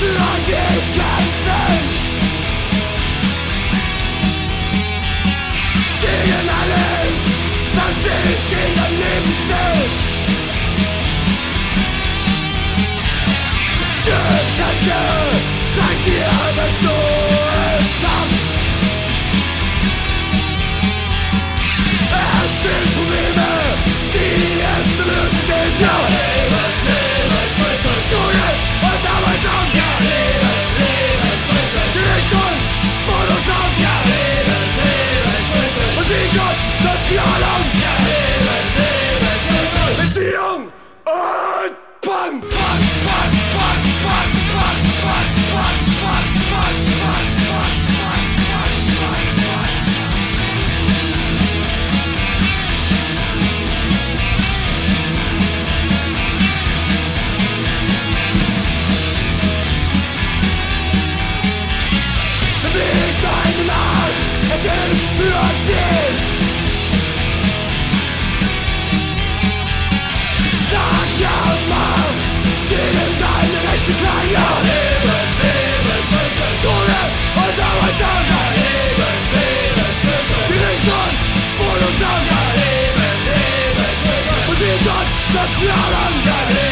you Stąd zaczarowany